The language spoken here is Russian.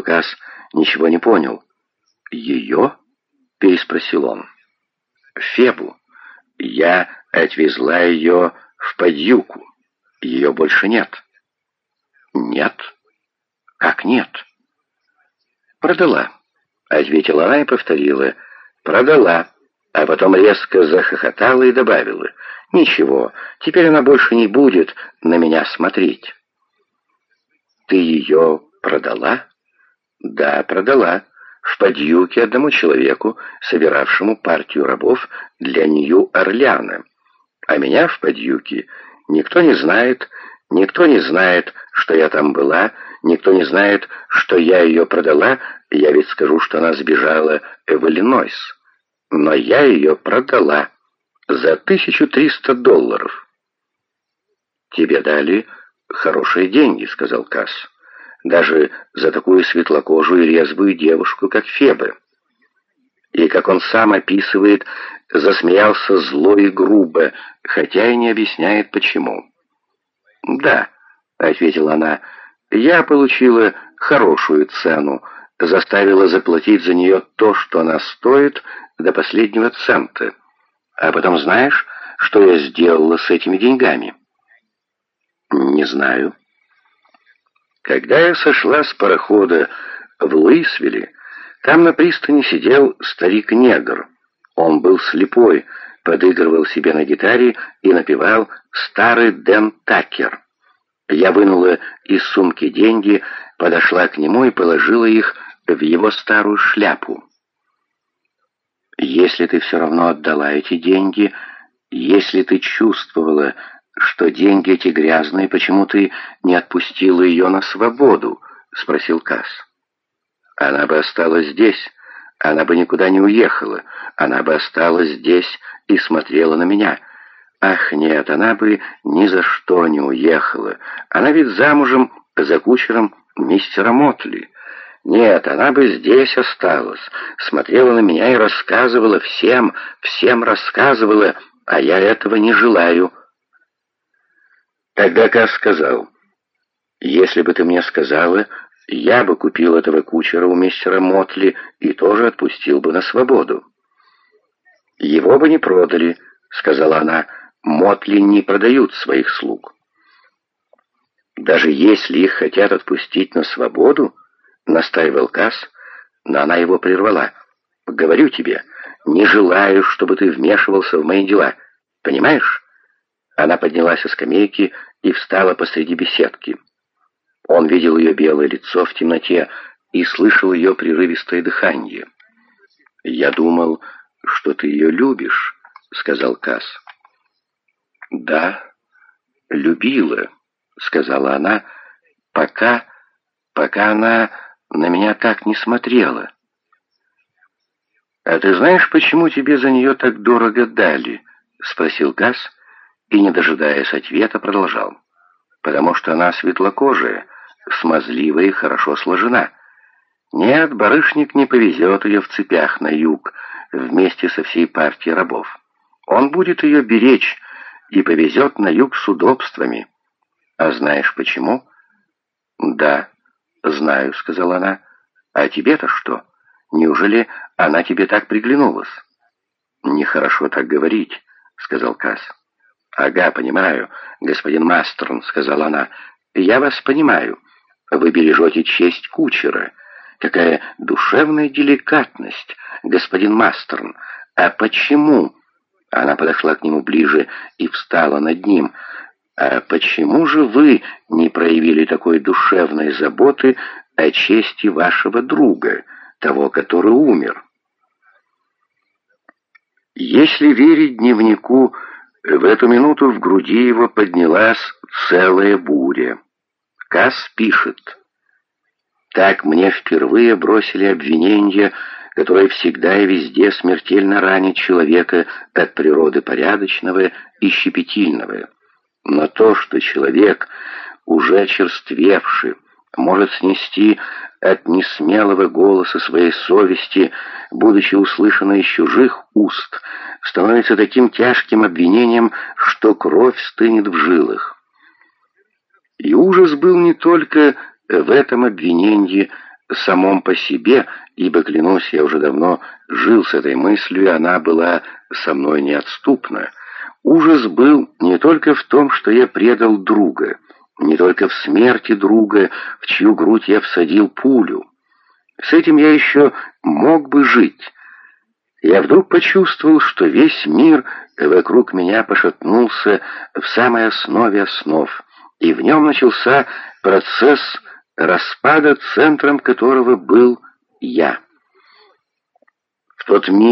Касс ничего не понял. «Ее?» — переспросил он. «Фебу. Я отвезла ее в подюку. Ее больше нет». «Нет? Как нет?» «Продала», — ответила она и повторила. «Продала» а потом резко захохотала и добавила, «Ничего, теперь она больше не будет на меня смотреть». «Ты ее продала?» «Да, продала. В подъюке одному человеку, собиравшему партию рабов для Нью-Орлеана. А меня в подъюке никто не знает, никто не знает, что я там была, никто не знает, что я ее продала, я ведь скажу, что она сбежала в Иллинойс» но я ее продала за 1300 долларов. «Тебе дали хорошие деньги», — сказал Касс. «Даже за такую светлокожую и резвую девушку, как Феба». И, как он сам описывает, засмеялся зло и грубо, хотя и не объясняет, почему. «Да», — ответила она, — «я получила хорошую цену, заставила заплатить за нее то, что она стоит, до последнего цента. А потом знаешь, что я сделала с этими деньгами? Не знаю. Когда я сошла с парохода в Луисвилле, там на пристани сидел старик-негр. Он был слепой, подыгрывал себе на гитаре и напевал «Старый Дэн Такер». Я вынула из сумки деньги, подошла к нему и положила их в его старую шляпу. Если ты все равно отдала эти деньги, если ты чувствовала, что деньги эти грязные, почему ты не отпустила ее на свободу?» — спросил Касс. «Она бы осталась здесь, она бы никуда не уехала, она бы осталась здесь и смотрела на меня. Ах, нет, она бы ни за что не уехала. Она ведь замужем за кучером мистера Мотли». Нет, она бы здесь осталась, смотрела на меня и рассказывала всем, всем рассказывала, а я этого не желаю. Тогда Кас сказал, если бы ты мне сказала, я бы купил этого кучера у мистера Мотли и тоже отпустил бы на свободу. Его бы не продали, сказала она, Мотли не продают своих слуг. Даже если их хотят отпустить на свободу, — настаивал Касс, но она его прервала. «Говорю тебе, не желаю, чтобы ты вмешивался в мои дела. Понимаешь?» Она поднялась со скамейки и встала посреди беседки. Он видел ее белое лицо в темноте и слышал ее прерывистое дыхание. «Я думал, что ты ее любишь», — сказал Касс. «Да, любила», — сказала она, — «пока, пока она на меня так не смотрела. «А ты знаешь, почему тебе за нее так дорого дали?» — спросил Газ и, не дожидаясь ответа, продолжал. «Потому что она светлокожая, смазливая и хорошо сложена. Нет, барышник не повезет ее в цепях на юг вместе со всей партией рабов. Он будет ее беречь и повезет на юг с удобствами. А знаешь почему?» «Да», «Знаю», — сказала она. «А тебе-то что? Неужели она тебе так приглянулась?» «Нехорошо так говорить», — сказал Касс. «Ага, понимаю, господин Мастерн», — сказала она. «Я вас понимаю. Вы бережете честь кучера. Какая душевная деликатность, господин Мастерн. А почему?» Она подошла к нему ближе и встала над ним. «А почему же вы не проявили такой душевной заботы о чести вашего друга, того, который умер?» Если верить дневнику, в эту минуту в груди его поднялась целая буря. Касс пишет. «Так мне впервые бросили обвинения, которые всегда и везде смертельно ранят человека от природы порядочного и щепетильного». Но то, что человек, уже очерствевший, может снести от несмелого голоса своей совести, будучи услышанной из чужих уст, становится таким тяжким обвинением, что кровь стынет в жилах. И ужас был не только в этом обвинении, самом по себе, ибо, клянусь, я уже давно жил с этой мыслью, и она была со мной неотступна. Ужас был не только в том, что я предал друга, не только в смерти друга, в чью грудь я всадил пулю. С этим я еще мог бы жить. Я вдруг почувствовал, что весь мир вокруг меня пошатнулся в самой основе основ, и в нем начался процесс распада, центром которого был я. В тот миг